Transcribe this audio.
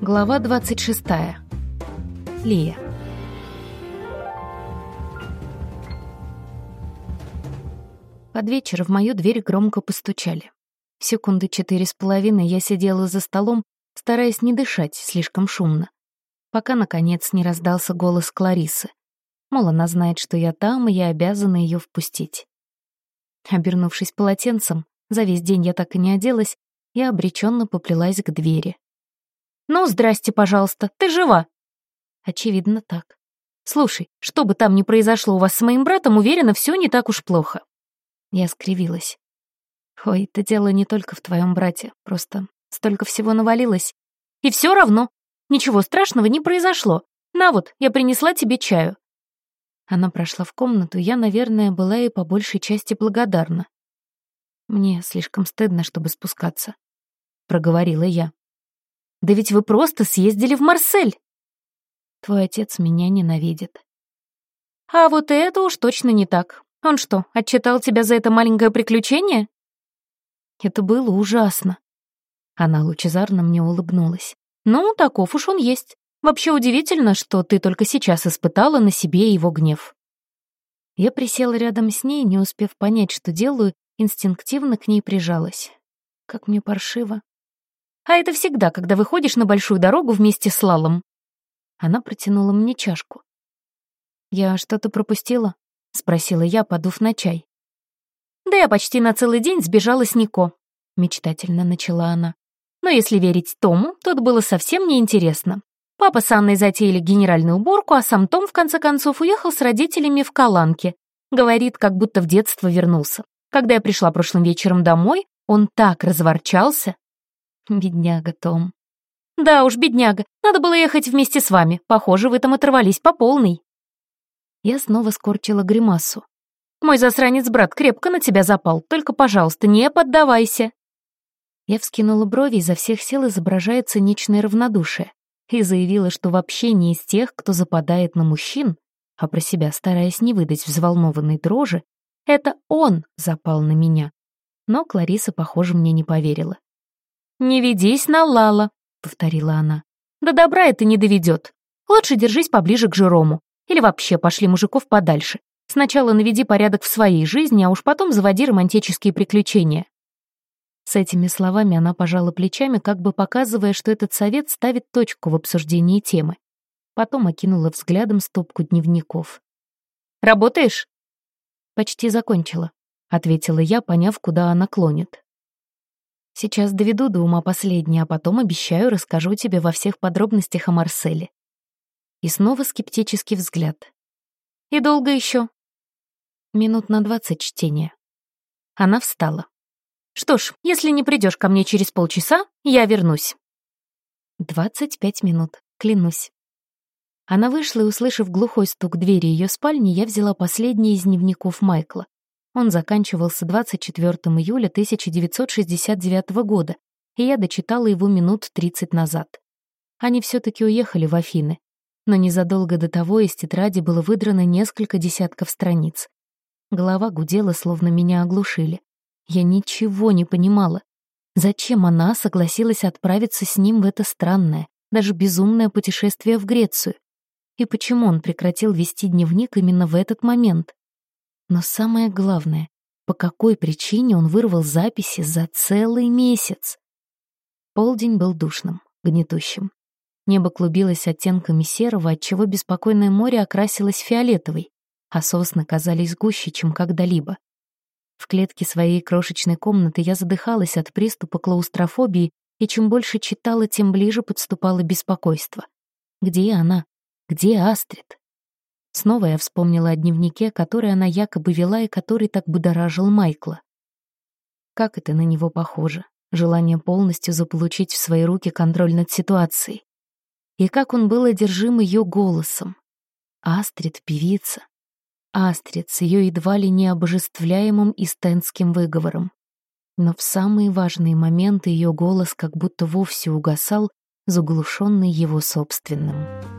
Глава 26. Лия. Под вечер в мою дверь громко постучали. Секунды четыре с половиной я сидела за столом, стараясь не дышать слишком шумно, пока, наконец, не раздался голос Кларисы. Мол, она знает, что я там, и я обязана ее впустить. Обернувшись полотенцем, за весь день я так и не оделась, я обреченно поплелась к двери. «Ну, здрасте, пожалуйста, ты жива?» Очевидно, так. «Слушай, что бы там ни произошло у вас с моим братом, уверена, все не так уж плохо». Я скривилась. «Ой, это дело не только в твоем брате, просто столько всего навалилось. И все равно, ничего страшного не произошло. На вот, я принесла тебе чаю». Она прошла в комнату, я, наверное, была ей по большей части благодарна. «Мне слишком стыдно, чтобы спускаться», — проговорила я. Да ведь вы просто съездили в Марсель. Твой отец меня ненавидит. А вот это уж точно не так. Он что, отчитал тебя за это маленькое приключение? Это было ужасно. Она лучезарно мне улыбнулась. Ну, таков уж он есть. Вообще удивительно, что ты только сейчас испытала на себе его гнев. Я присела рядом с ней, не успев понять, что делаю, инстинктивно к ней прижалась. Как мне паршиво. А это всегда, когда выходишь на большую дорогу вместе с Лалом. Она протянула мне чашку. «Я что-то пропустила?» — спросила я, подув на чай. «Да я почти на целый день сбежала с Нико», — мечтательно начала она. Но если верить Тому, тут было совсем неинтересно. Папа с Анной затеяли генеральную уборку, а сам Том, в конце концов, уехал с родителями в Каланке. Говорит, как будто в детство вернулся. Когда я пришла прошлым вечером домой, он так разворчался, Бедняга Том. Да уж, бедняга. Надо было ехать вместе с вами. Похоже, вы там оторвались по полной. Я снова скорчила гримасу. Мой засранец-брат крепко на тебя запал. Только, пожалуйста, не поддавайся. Я вскинула брови, изо всех сил изображая циничное равнодушие, и заявила, что вообще не из тех, кто западает на мужчин, а про себя стараясь не выдать взволнованной дрожи, это он запал на меня. Но Клариса, похоже, мне не поверила. «Не ведись на Лала», — повторила она. «До добра это не доведет. Лучше держись поближе к Жерому. Или вообще пошли мужиков подальше. Сначала наведи порядок в своей жизни, а уж потом заводи романтические приключения». С этими словами она пожала плечами, как бы показывая, что этот совет ставит точку в обсуждении темы. Потом окинула взглядом стопку дневников. «Работаешь?» «Почти закончила», — ответила я, поняв, куда она клонит. Сейчас доведу до ума последнее, а потом, обещаю, расскажу тебе во всех подробностях о Марселе. И снова скептический взгляд. И долго еще? Минут на двадцать чтения. Она встала. Что ж, если не придешь ко мне через полчаса, я вернусь. Двадцать пять минут, клянусь. Она вышла и, услышав глухой стук двери ее спальни, я взяла последний из дневников Майкла. Он заканчивался 24 июля 1969 года, и я дочитала его минут 30 назад. Они все-таки уехали в Афины, но незадолго до того из тетради было выдрано несколько десятков страниц. Голова гудела, словно меня оглушили. Я ничего не понимала. Зачем она согласилась отправиться с ним в это странное, даже безумное путешествие в Грецию? И почему он прекратил вести дневник именно в этот момент? Но самое главное, по какой причине он вырвал записи за целый месяц? Полдень был душным, гнетущим. Небо клубилось оттенками серого, отчего беспокойное море окрасилось фиолетовой, а сосны казались гуще, чем когда-либо. В клетке своей крошечной комнаты я задыхалась от приступа клаустрофобии, и чем больше читала, тем ближе подступало беспокойство. Где она? Где Астрид? Снова я вспомнила о дневнике, который она якобы вела и который так будоражил Майкла. Как это на него похоже? Желание полностью заполучить в свои руки контроль над ситуацией. И как он был одержим ее голосом. Астрид — певица. Астрид с ее едва ли не обожествляемым истенским выговором. Но в самые важные моменты ее голос как будто вовсе угасал, заглушенный его собственным.